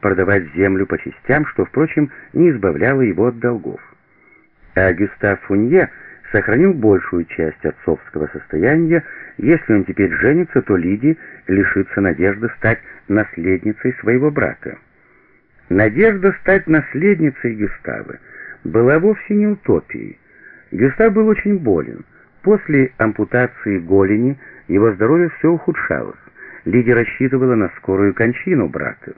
продавать землю по частям, что, впрочем, не избавляло его от долгов. А Гюстав Фунье сохранил большую часть отцовского состояния, если он теперь женится, то Лиди лишится надежды стать наследницей своего брака. Надежда стать наследницей Гюставы была вовсе не утопией. Гюстав был очень болен. После ампутации голени его здоровье все ухудшалось. Лидия рассчитывала на скорую кончину брата.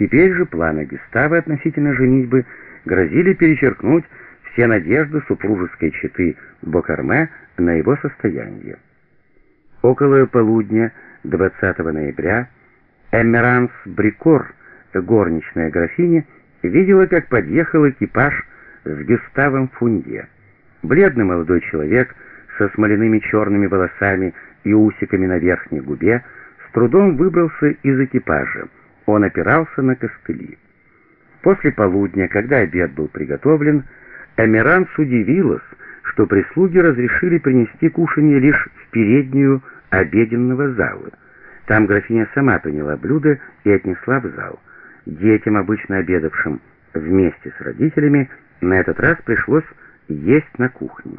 Теперь же планы Гюстава относительно женитьбы грозили перечеркнуть все надежды супружеской четы Бокарме на его состояние. Около полудня 20 ноября Эмеранс Брикор, горничная графиня, видела, как подъехал экипаж с Гюставом Фунье. Бледный молодой человек со смоляными черными волосами и усиками на верхней губе с трудом выбрался из экипажа. Он опирался на костыли. После полудня, когда обед был приготовлен, Эмиранс удивилась, что прислуги разрешили принести кушанье лишь в переднюю обеденного зала. Там графиня сама приняла блюдо и отнесла в зал. Детям, обычно обедавшим вместе с родителями, на этот раз пришлось есть на кухне.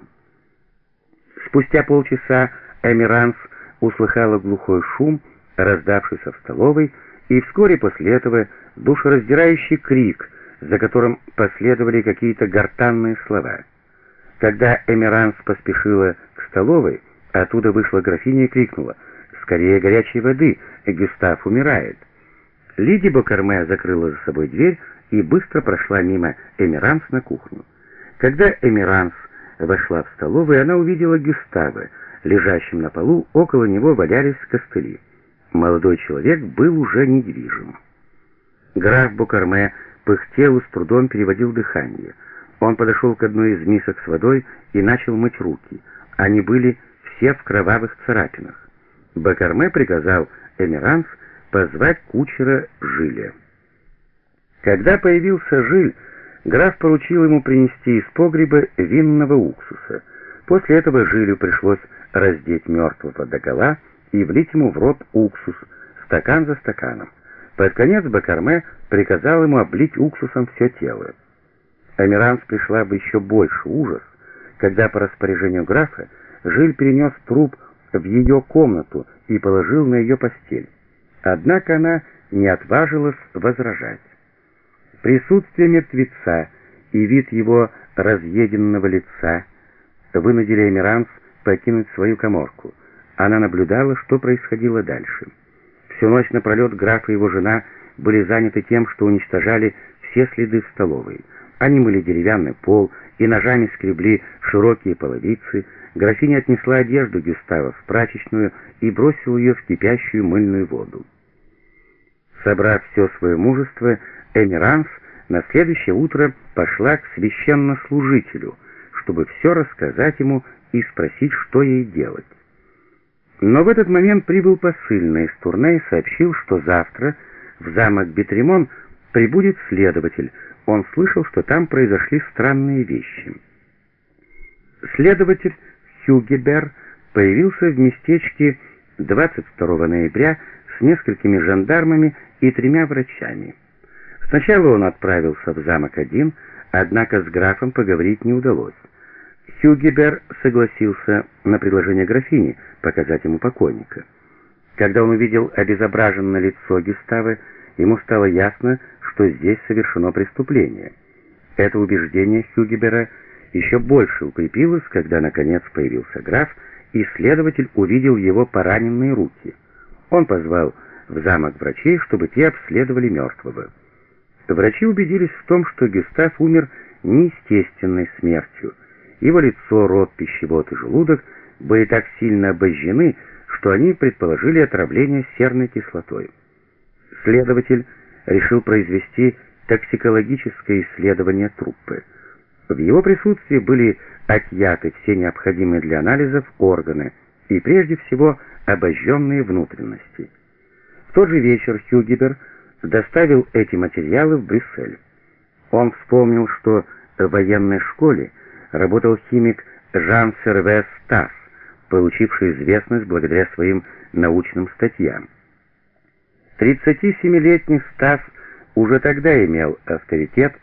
Спустя полчаса Эмиранс услыхала глухой шум, раздавшийся в столовой, и вскоре после этого душераздирающий крик, за которым последовали какие-то гортанные слова. Когда Эмиранс поспешила к столовой, оттуда вышла графиня и крикнула «Скорее горячей воды! Гюстав умирает!» Лиди Бокарме закрыла за собой дверь и быстро прошла мимо Эмиранс на кухню. Когда Эмиранс вошла в столовую, она увидела Гюстава, лежащим на полу, около него валялись костыли. Молодой человек был уже недвижим. Граф Букарме пыхтел и с трудом переводил дыхание. Он подошел к одной из мисок с водой и начал мыть руки. Они были все в кровавых царапинах. Бакарме приказал Эмиранс позвать кучера Жиля. Когда появился Жиль, граф поручил ему принести из погреба винного уксуса. После этого Жилю пришлось раздеть мертвого догола и влить ему в рот уксус, стакан за стаканом. Под конец Бакарме приказал ему облить уксусом все тело. Амиранс пришла бы еще больше ужас, когда по распоряжению графа Жиль перенес труп в ее комнату и положил на ее постель. Однако она не отважилась возражать. Присутствие мертвеца и вид его разъеденного лица вынудили Эмиранс покинуть свою коморку. Она наблюдала, что происходило дальше. Всю ночь напролет граф и его жена были заняты тем, что уничтожали все следы в столовой. Они мыли деревянный пол и ножами скребли широкие половицы. Графиня отнесла одежду Гюстава в прачечную и бросила ее в кипящую мыльную воду. Собрав все свое мужество, Эмиранс на следующее утро пошла к священнослужителю, чтобы все рассказать ему и спросить, что ей делать. Но в этот момент прибыл посыльный из Турне и сообщил, что завтра в замок Бетремон прибудет следователь. Он слышал, что там произошли странные вещи. Следователь Хюгебер появился в местечке 22 ноября с несколькими жандармами и тремя врачами. Сначала он отправился в замок один, однако с графом поговорить не удалось. Хюгебер согласился на предложение графини показать ему покойника. Когда он увидел обезображенное лицо Гюстава, ему стало ясно, что здесь совершено преступление. Это убеждение Хюгебера еще больше укрепилось, когда наконец появился граф, и следователь увидел его пораненные руки. Он позвал в замок врачей, чтобы те обследовали мертвого. Врачи убедились в том, что Гюстав умер неестественной смертью, его лицо, рот, пищевод и желудок были так сильно обожжены, что они предположили отравление серной кислотой. Следователь решил произвести токсикологическое исследование труппы. В его присутствии были отъяты все необходимые для анализов органы и прежде всего обожженные внутренности. В тот же вечер Хюгебер доставил эти материалы в Брюссель. Он вспомнил, что в военной школе работал химик Жан Сервес Стас, получивший известность благодаря своим научным статьям. 37-летний Стас уже тогда имел авторитет,